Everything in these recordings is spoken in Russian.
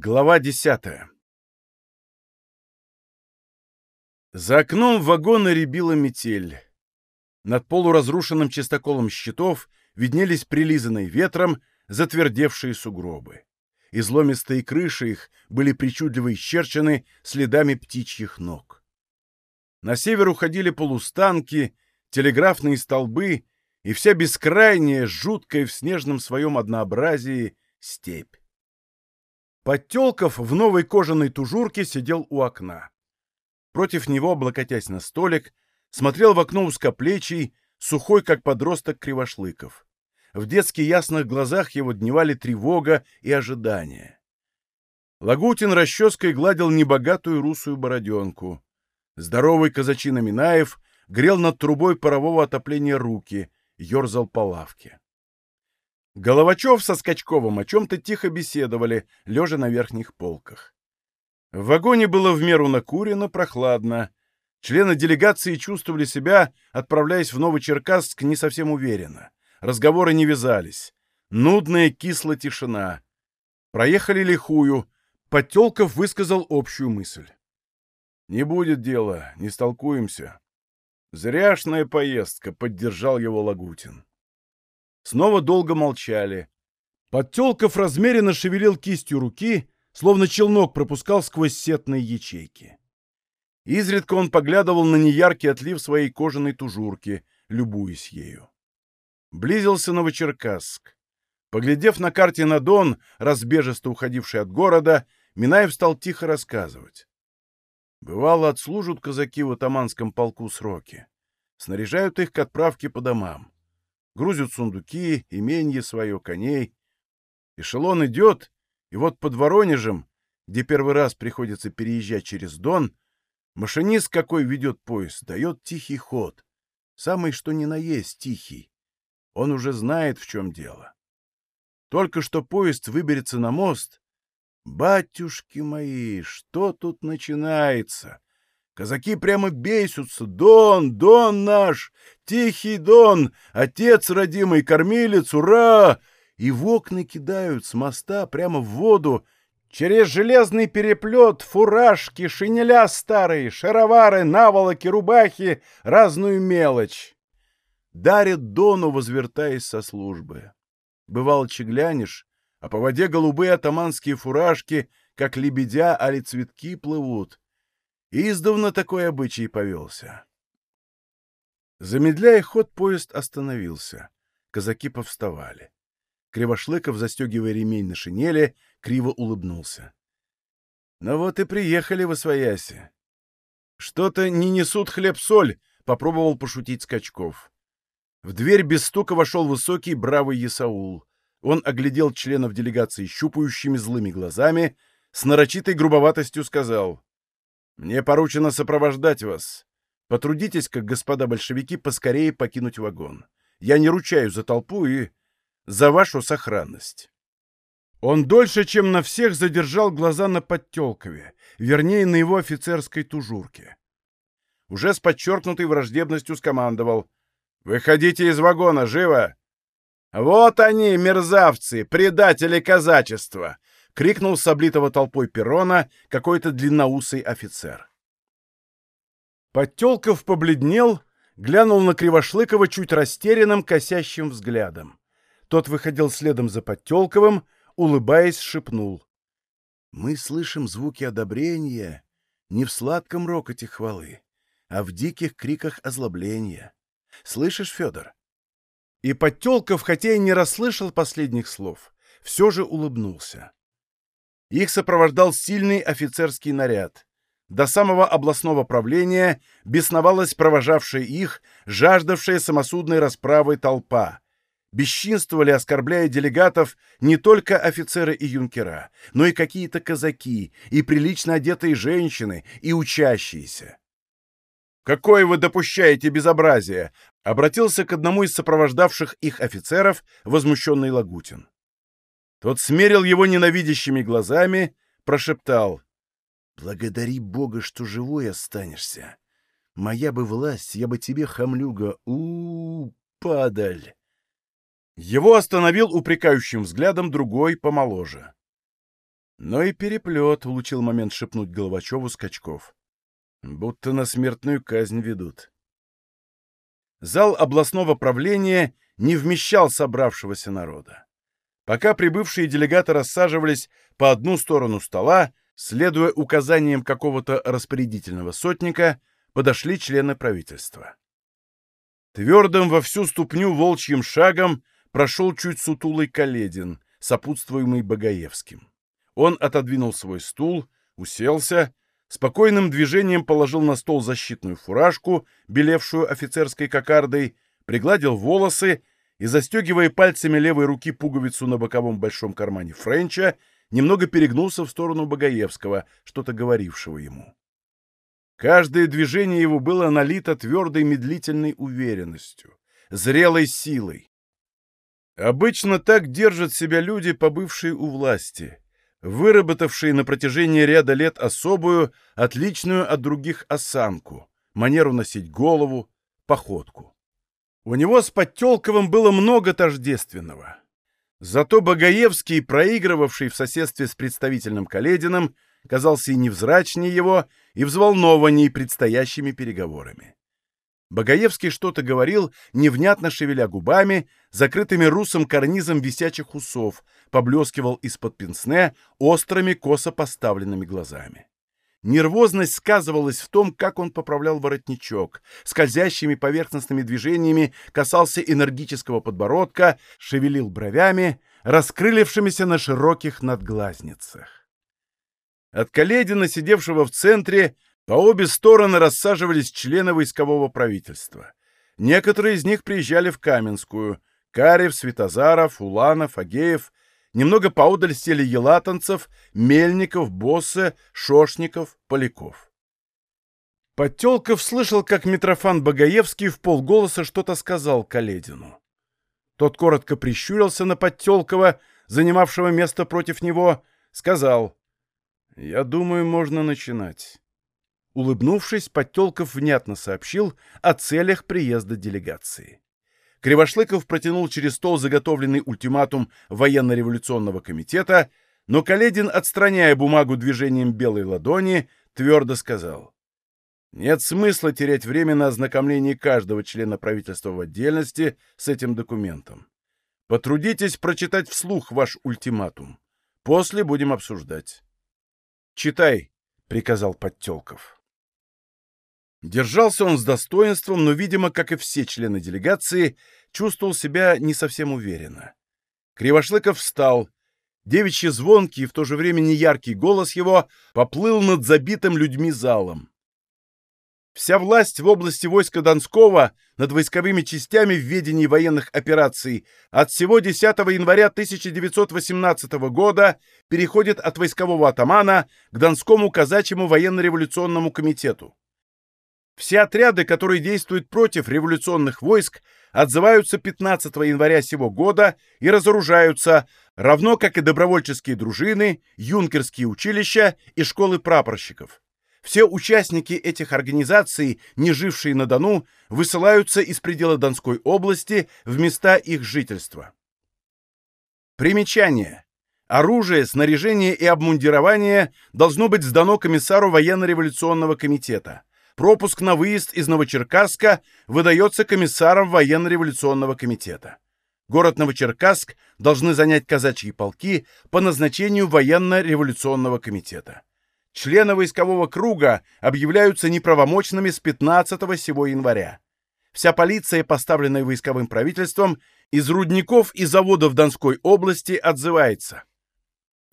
Глава десятая За окном вагона рябила метель. Над полуразрушенным чистоколом щитов виднелись прилизанные ветром затвердевшие сугробы. Изломистые крыши их были причудливо исчерчены следами птичьих ног. На север уходили полустанки, телеграфные столбы и вся бескрайняя, жуткая в снежном своем однообразии степь. Подтелков в новой кожаной тужурке сидел у окна. Против него, облокотясь на столик, смотрел в окно узкоплечий, сухой, как подросток Кривошлыков. В детски ясных глазах его дневали тревога и ожидание. Лагутин расческой гладил небогатую русую бороденку. Здоровый казачина Минаев грел над трубой парового отопления руки, ерзал по лавке. Головачев со Скачковым о чем-то тихо беседовали, лежа на верхних полках. В вагоне было в меру накурено, прохладно. Члены делегации чувствовали себя, отправляясь в Новочеркасск, не совсем уверенно. Разговоры не вязались. Нудная кислая тишина. Проехали лихую. Подтелков высказал общую мысль. «Не будет дела, не столкуемся». «Зряшная поездка», — поддержал его Лагутин. Снова долго молчали. Подтелков размеренно шевелил кистью руки, словно челнок пропускал сквозь сетные ячейки. Изредка он поглядывал на неяркий отлив своей кожаной тужурки, любуясь ею. Близился Новочеркасск. Поглядев на карте на Дон, разбежисто уходивший от города, Минаев стал тихо рассказывать. Бывало, отслужат казаки в атаманском полку сроки. Снаряжают их к отправке по домам. Грузят сундуки, именье свое, коней. Эшелон идет, и вот под Воронежем, где первый раз приходится переезжать через Дон, машинист какой ведет поезд, дает тихий ход. Самый что ни на есть тихий. Он уже знает, в чем дело. Только что поезд выберется на мост. Батюшки мои, что тут начинается? Казаки прямо бесятся. Дон, Дон наш, тихий Дон, отец родимый, кормилец, ура! И в окна кидают с моста прямо в воду, Через железный переплет фуражки, шинеля старые, шаровары, наволоки, рубахи, разную мелочь дарит Дону, возвертаясь со службы. Бывало, чеглянешь, а по воде голубые атаманские фуражки, как лебедя, али цветки плывут. Издавна такой обычай повелся. Замедляя ход, поезд остановился. Казаки повставали. Кривошлыков, застегивая ремень на шинели, криво улыбнулся. — Ну вот и приехали в Освояси. — Что-то не несут хлеб-соль, — попробовал пошутить Скачков. В дверь без стука вошел высокий, бравый Есаул. Он оглядел членов делегации щупающими злыми глазами, с нарочитой грубоватостью сказал, «Мне поручено сопровождать вас. Потрудитесь, как господа большевики, поскорее покинуть вагон. Я не ручаю за толпу и за вашу сохранность». Он дольше, чем на всех, задержал глаза на Подтелкове, вернее, на его офицерской тужурке. Уже с подчеркнутой враждебностью скомандовал «Выходите из вагона, живо!» «Вот они, мерзавцы, предатели казачества!» — крикнул с облитого толпой перрона какой-то длинноусый офицер. Подтелков побледнел, глянул на Кривошлыкова чуть растерянным, косящим взглядом. Тот выходил следом за Подтелковым, улыбаясь, шепнул. «Мы слышим звуки одобрения не в сладком рокоте хвалы, а в диких криках озлобления. Слышишь, Федор?» И Подтелков, хотя и не расслышал последних слов, все же улыбнулся. Их сопровождал сильный офицерский наряд. До самого областного правления бесновалась провожавшая их, жаждавшая самосудной расправы толпа. Бесчинствовали, оскорбляя делегатов, не только офицеры и юнкера, но и какие-то казаки, и прилично одетые женщины, и учащиеся. «Какое вы допущаете безобразие!» — обратился к одному из сопровождавших их офицеров возмущенный Лагутин. Тот смерил его ненавидящими глазами, прошептал. «Благодари Бога, что живой останешься. Моя бы власть, я бы тебе, хамлюга, у, -у, -у падаль!» Его остановил упрекающим взглядом другой помоложе. Но и переплет улучил момент шепнуть Головачеву Скачков. Будто на смертную казнь ведут. Зал областного правления не вмещал собравшегося народа. Пока прибывшие делегаты рассаживались по одну сторону стола, следуя указаниям какого-то распорядительного сотника, подошли члены правительства. Твердым во всю ступню волчьим шагом прошел чуть сутулый Каледин, сопутствуемый Богоевским. Он отодвинул свой стул, уселся, спокойным движением положил на стол защитную фуражку, белевшую офицерской кокардой, пригладил волосы и, застегивая пальцами левой руки пуговицу на боковом большом кармане Френча, немного перегнулся в сторону Богоевского, что-то говорившего ему. Каждое движение его было налито твердой медлительной уверенностью, зрелой силой. Обычно так держат себя люди, побывшие у власти, выработавшие на протяжении ряда лет особую, отличную от других осанку, манеру носить голову, походку. У него с Подтелковым было много тождественного. Зато Богоевский, проигрывавший в соседстве с представительным Калединым, казался и невзрачнее его, и взволнованней предстоящими переговорами. Богоевский что-то говорил, невнятно шевеля губами, закрытыми русым карнизом висячих усов, поблескивал из-под пенсне острыми косо поставленными глазами. Нервозность сказывалась в том, как он поправлял воротничок, скользящими поверхностными движениями касался энергического подбородка, шевелил бровями, раскрылившимися на широких надглазницах. От Каледина, сидевшего в центре, по обе стороны рассаживались члены войскового правительства. Некоторые из них приезжали в Каменскую. Карев, Светозаров, Уланов, Агеев. Немного поодаль сели Елатанцев, Мельников, Боссе, Шошников, Поляков. Подтелков слышал, как Митрофан Богоевский в полголоса что-то сказал Каледину. Тот коротко прищурился на Подтелкова, занимавшего место против него, сказал, «Я думаю, можно начинать». Улыбнувшись, Подтелков внятно сообщил о целях приезда делегации. Кривошлыков протянул через стол заготовленный ультиматум военно-революционного комитета, но Каледин, отстраняя бумагу движением белой ладони, твердо сказал. Нет смысла терять время на ознакомление каждого члена правительства в отдельности с этим документом. Потрудитесь прочитать вслух ваш ультиматум. После будем обсуждать. «Читай», — приказал Подтелков. Держался он с достоинством, но, видимо, как и все члены делегации, чувствовал себя не совсем уверенно. Кривошлыков встал. Девичий звонкий и в то же время неяркий голос его поплыл над забитым людьми залом. Вся власть в области войска Донского над войсковыми частями в ведении военных операций от всего 10 января 1918 года переходит от войскового атамана к Донскому казачьему военно-революционному комитету. Все отряды, которые действуют против революционных войск, отзываются 15 января сего года и разоружаются, равно как и добровольческие дружины, юнкерские училища и школы прапорщиков. Все участники этих организаций, не жившие на Дону, высылаются из предела Донской области в места их жительства. Примечание. Оружие, снаряжение и обмундирование должно быть сдано комиссару военно-революционного комитета. Пропуск на выезд из Новочеркасска выдается комиссаром военно-революционного комитета. Город Новочеркасск должны занять казачьи полки по назначению военно-революционного комитета. Члены войскового круга объявляются неправомочными с 15 сего января. Вся полиция, поставленная войсковым правительством, из рудников и заводов Донской области отзывается.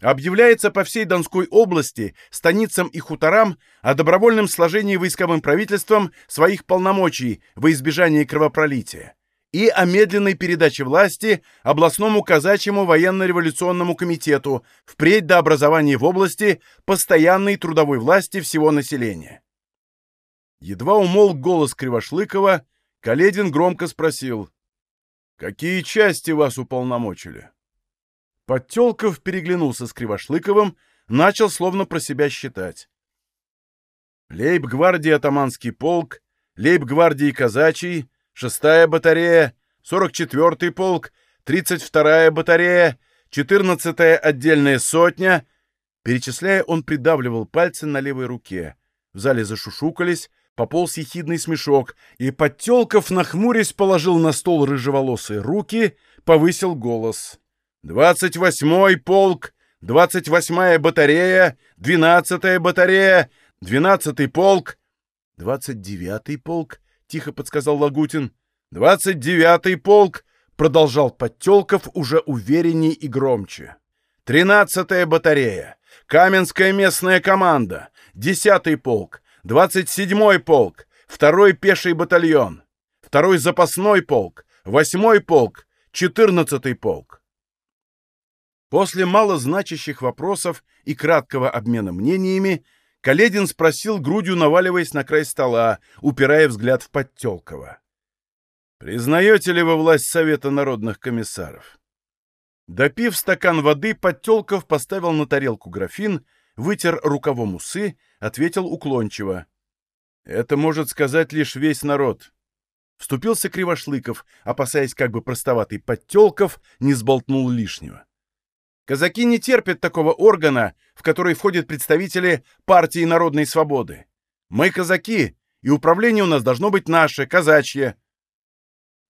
Объявляется по всей Донской области, станицам и хуторам о добровольном сложении войсковым правительством своих полномочий во избежание кровопролития и о медленной передаче власти областному казачьему военно-революционному комитету впредь до образования в области постоянной трудовой власти всего населения. Едва умолк голос Кривошлыкова, Каледин громко спросил, «Какие части вас уполномочили?» Подтелков переглянулся с Кривошлыковым, начал словно про себя считать. Лейб-гвардии атаманский полк, лейб-гвардии казачий, шестая батарея, сорок четвертый полк, тридцать вторая батарея, четырнадцатая отдельная сотня. Перечисляя, он придавливал пальцы на левой руке. В зале зашушукались, пополз ехидный смешок, и Подтелков, нахмурясь, положил на стол рыжеволосые руки, повысил голос. «Двадцать восьмой полк, двадцать восьмая батарея, двенадцатая батарея, двенадцатый полк, двадцать девятый полк», — тихо подсказал Лагутин. «Двадцать девятый полк», — продолжал Подтелков уже увереннее и громче. «Тринадцатая батарея, Каменская местная команда, десятый полк, двадцать седьмой полк, второй пеший батальон, второй запасной полк, восьмой полк, четырнадцатый полк». После малозначащих вопросов и краткого обмена мнениями Каледин спросил, грудью наваливаясь на край стола, упирая взгляд в Подтелкова. «Признаете ли вы власть Совета народных комиссаров?» Допив стакан воды, Подтелков поставил на тарелку графин, вытер рукавом усы, ответил уклончиво. «Это может сказать лишь весь народ». Вступился Кривошлыков, опасаясь, как бы простоватый Подтелков не сболтнул лишнего. Казаки не терпят такого органа, в который входят представители партии народной свободы. Мы казаки, и управление у нас должно быть наше, казачье.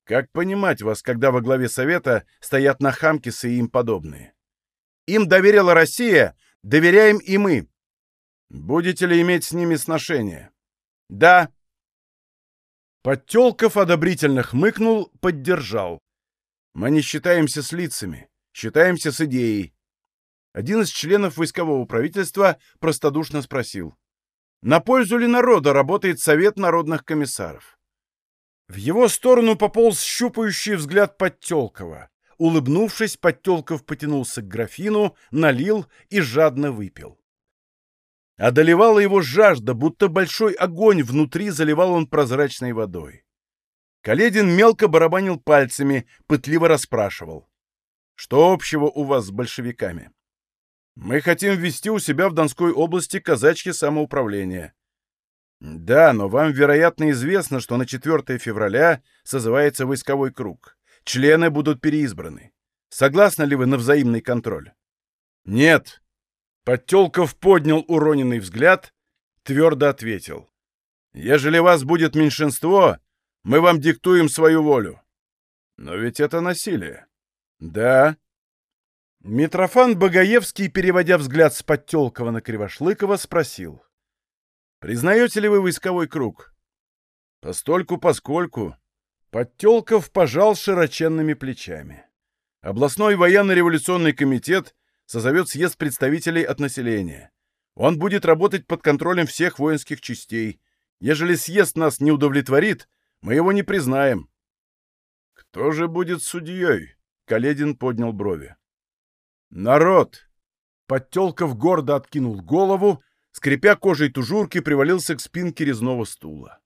Как понимать вас, когда во главе совета стоят нахамкисы и им подобные? Им доверила Россия, доверяем и мы. Будете ли иметь с ними сношение? Да. Подтелков одобрительно хмыкнул, поддержал. Мы не считаемся с лицами. Считаемся с идеей. Один из членов войскового правительства простодушно спросил. На пользу ли народа работает Совет народных комиссаров? В его сторону пополз щупающий взгляд Подтелкова. Улыбнувшись, Подтелков потянулся к графину, налил и жадно выпил. Одолевала его жажда, будто большой огонь внутри заливал он прозрачной водой. Каледин мелко барабанил пальцами, пытливо расспрашивал. Что общего у вас с большевиками? Мы хотим ввести у себя в Донской области казачье самоуправление. Да, но вам, вероятно, известно, что на 4 февраля созывается войсковой круг. Члены будут переизбраны. Согласны ли вы на взаимный контроль? Нет. Подтелков поднял уроненный взгляд, твердо ответил. Ежели вас будет меньшинство, мы вам диктуем свою волю. Но ведь это насилие. Да. Митрофан Богоевский, переводя взгляд с Подтелкова на Кривошлыкова, спросил. «Признаете ли вы войсковой круг?» «Постольку, поскольку...» Подтелков пожал широченными плечами. Областной военно-революционный комитет созовет съезд представителей от населения. Он будет работать под контролем всех воинских частей. Ежели съезд нас не удовлетворит, мы его не признаем. «Кто же будет судьей?» Каледин поднял брови. «Народ!» Подтелков гордо откинул голову, скрипя кожей тужурки, привалился к спинке резного стула.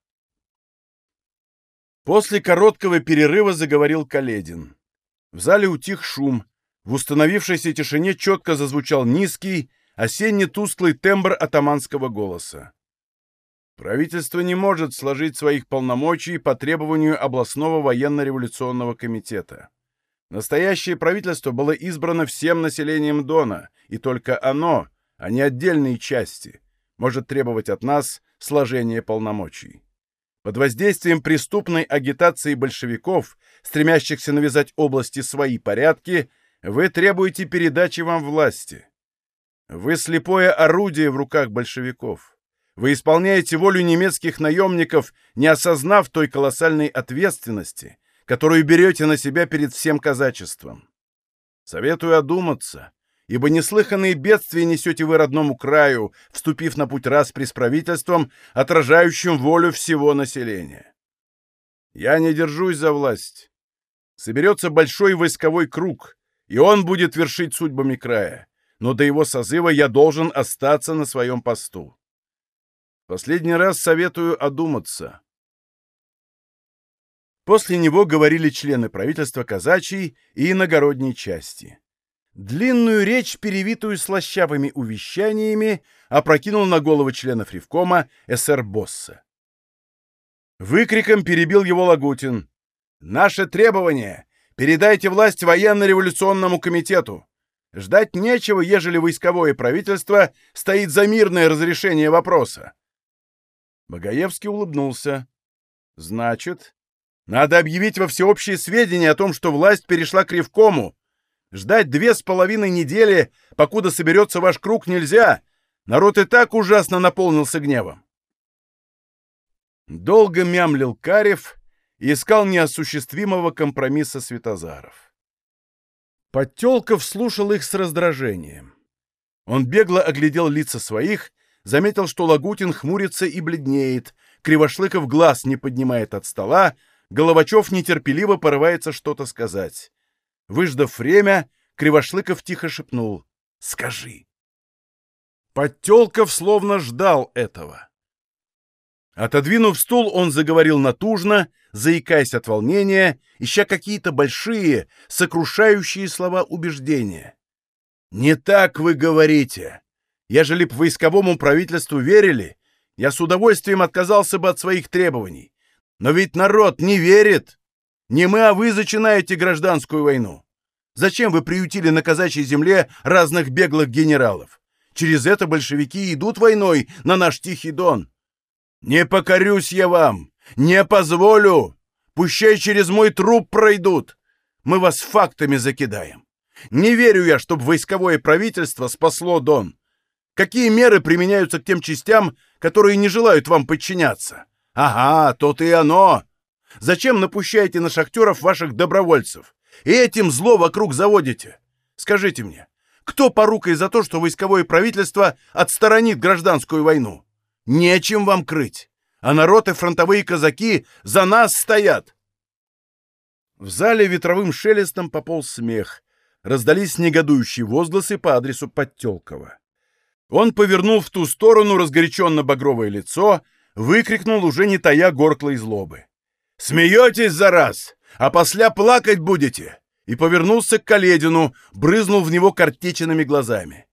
После короткого перерыва заговорил Каледин. В зале утих шум. В установившейся тишине четко зазвучал низкий, осенне-тусклый тембр атаманского голоса. Правительство не может сложить своих полномочий по требованию областного военно-революционного комитета. Настоящее правительство было избрано всем населением Дона, и только оно, а не отдельные части, может требовать от нас сложения полномочий. Под воздействием преступной агитации большевиков, стремящихся навязать области свои порядки, вы требуете передачи вам власти. Вы слепое орудие в руках большевиков. Вы исполняете волю немецких наемников, не осознав той колоссальной ответственности, которую берете на себя перед всем казачеством. Советую одуматься, ибо неслыханные бедствия несете вы родному краю, вступив на путь распри с правительством, отражающим волю всего населения. Я не держусь за власть. Соберется большой войсковой круг, и он будет вершить судьбами края, но до его созыва я должен остаться на своем посту. Последний раз советую одуматься. После него говорили члены правительства казачьей и иногородней части. Длинную речь, перевитую слащавыми увещаниями, опрокинул на головы членов Ревкома СР Босса. Выкриком перебил его Лагутин. «Наше требование! Передайте власть военно-революционному комитету! Ждать нечего, ежели войсковое правительство стоит за мирное разрешение вопроса. Богоевский улыбнулся. Значит, надо объявить во всеобщее сведения о том, что власть перешла к Ревкому. Ждать две с половиной недели, покуда соберется ваш круг, нельзя. Народ и так ужасно наполнился гневом. Долго мямлил Карев и искал неосуществимого компромисса Светозаров. Подтелков слушал их с раздражением. Он бегло оглядел лица своих, заметил, что Лагутин хмурится и бледнеет, Кривошлыков глаз не поднимает от стола, Головачев нетерпеливо порывается что-то сказать. Выждав время, Кривошлыков тихо шепнул «Скажи». Подтелков словно ждал этого. Отодвинув стул, он заговорил натужно, заикаясь от волнения, ища какие-то большие, сокрушающие слова убеждения. «Не так вы говорите. Ежели б войсковому правительству верили, я с удовольствием отказался бы от своих требований. Но ведь народ не верит. Не мы, а вы зачинаете гражданскую войну. Зачем вы приютили на казачьей земле разных беглых генералов? Через это большевики идут войной на наш Тихий Дон. Не покорюсь я вам, не позволю. Пущай через мой труп пройдут. Мы вас фактами закидаем. Не верю я, чтобы войсковое правительство спасло Дон. Какие меры применяются к тем частям, которые не желают вам подчиняться? Ага, то-то и оно. Зачем напущаете на шахтеров ваших добровольцев? И этим зло вокруг заводите? Скажите мне, кто порукой за то, что войсковое правительство отсторонит гражданскую войну? Нечем вам крыть. А народ и фронтовые казаки за нас стоят. В зале ветровым шелестом пополз смех. Раздались негодующие возгласы по адресу Подтелкова. Он повернул в ту сторону разгоряченно-багровое лицо, выкрикнул, уже не тая горклой злобы. «Смеетесь за раз, а после плакать будете!» И повернулся к Каледину, брызнул в него картеченными глазами.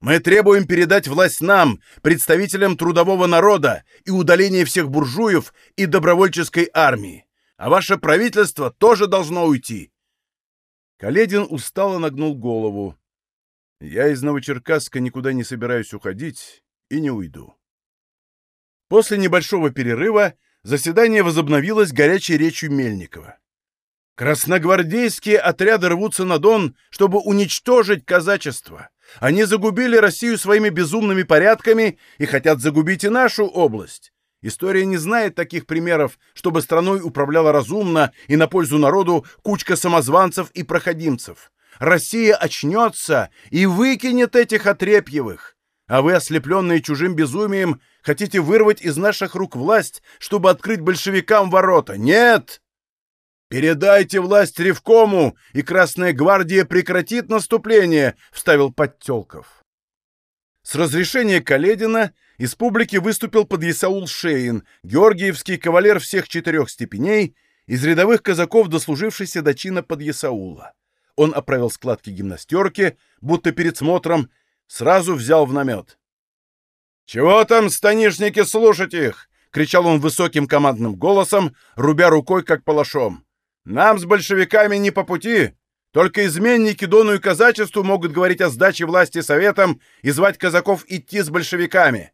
«Мы требуем передать власть нам, представителям трудового народа, и удаление всех буржуев и добровольческой армии. А ваше правительство тоже должно уйти!» Каледин устало нагнул голову. Я из Новочеркасска никуда не собираюсь уходить и не уйду. После небольшого перерыва заседание возобновилось горячей речью Мельникова. Красногвардейские отряды рвутся на Дон, чтобы уничтожить казачество. Они загубили Россию своими безумными порядками и хотят загубить и нашу область. История не знает таких примеров, чтобы страной управляла разумно и на пользу народу кучка самозванцев и проходимцев. Россия очнется и выкинет этих отрепьевых. А вы, ослепленные чужим безумием, хотите вырвать из наших рук власть, чтобы открыть большевикам ворота. Нет! «Передайте власть Ревкому, и Красная Гвардия прекратит наступление», — вставил Подтелков. С разрешения Каледина из публики выступил подъясаул Шейн, георгиевский кавалер всех четырех степеней, из рядовых казаков, дослужившийся до чина подъясаула. Он оправил складки гимнастерки, будто перед смотром, сразу взял в намет. «Чего там, станишники, слушать их?» — кричал он высоким командным голосом, рубя рукой, как палашом. «Нам с большевиками не по пути. Только изменники Дону и казачеству могут говорить о сдаче власти советам и звать казаков идти с большевиками».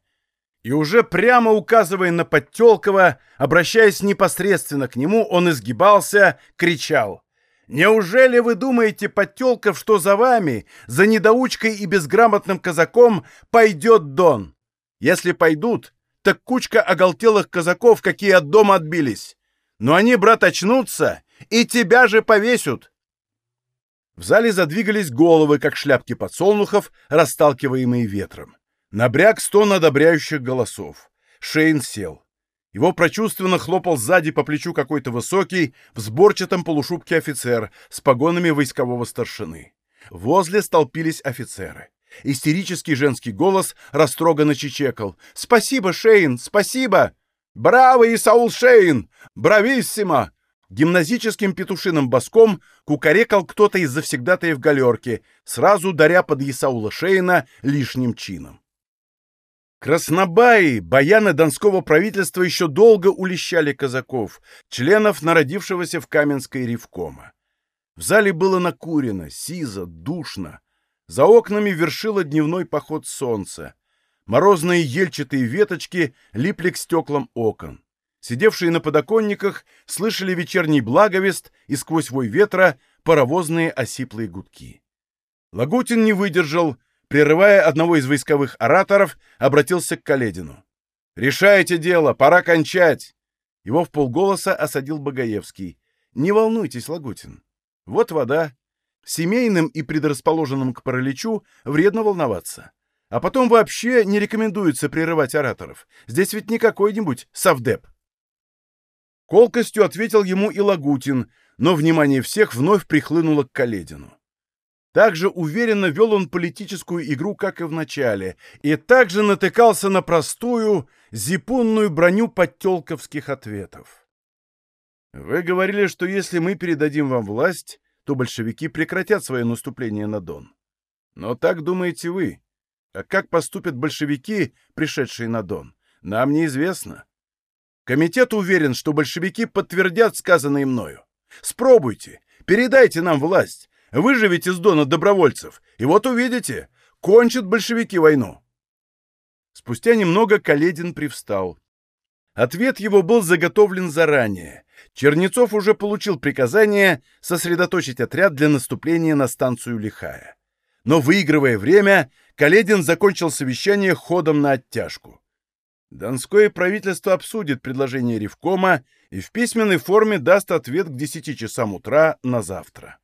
И уже прямо указывая на Подтелкова, обращаясь непосредственно к нему, он изгибался, кричал — Неужели вы думаете, Подтелков, что за вами, за недоучкой и безграмотным казаком, пойдет Дон? Если пойдут, так кучка оголтелых казаков, какие от дома отбились. Но они, брат, очнутся, и тебя же повесят. В зале задвигались головы, как шляпки подсолнухов, расталкиваемые ветром. Набряк стон одобряющих голосов. Шейн сел. Его прочувственно хлопал сзади по плечу какой-то высокий, в сборчатом полушубке офицер с погонами войскового старшины. Возле столпились офицеры. Истерический женский голос растроганно чечекал. «Спасибо, Шейн, спасибо! Браво, Исаул Шейн! Брависсимо!» Гимназическим петушиным боском кукарекал кто-то из завсегдатаев галерки, сразу даря под Исаула Шейна лишним чином. Краснобаи, баяны донского правительства еще долго улещали казаков, членов народившегося в Каменской ревкома. В зале было накурено, сизо, душно. За окнами вершило дневной поход солнца. Морозные ельчатые веточки липли к стеклам окон. Сидевшие на подоконниках слышали вечерний благовест и сквозь вой ветра паровозные осиплые гудки. Лагутин не выдержал, прерывая одного из войсковых ораторов, обратился к Каледину. «Решайте дело, пора кончать!» Его в полголоса осадил Богоевский. «Не волнуйтесь, Лагутин. Вот вода. Семейным и предрасположенным к параличу вредно волноваться. А потом вообще не рекомендуется прерывать ораторов. Здесь ведь не какой-нибудь совдеп». Колкостью ответил ему и Лагутин, но внимание всех вновь прихлынуло к Каледину. Так же уверенно вел он политическую игру, как и в начале, и также натыкался на простую, зипунную броню подтелковских ответов. Вы говорили, что если мы передадим вам власть, то большевики прекратят свое наступление на Дон. Но так думаете вы. А как поступят большевики, пришедшие на Дон, нам неизвестно. Комитет уверен, что большевики подтвердят сказанное мною. Спробуйте, передайте нам власть, выживите с Дона добровольцев, и вот увидите, кончат большевики войну. Спустя немного Каледин привстал. Ответ его был заготовлен заранее. Чернецов уже получил приказание сосредоточить отряд для наступления на станцию Лихая. Но, выигрывая время, Каледин закончил совещание ходом на оттяжку. Донское правительство обсудит предложение Ревкома и в письменной форме даст ответ к 10 часам утра на завтра.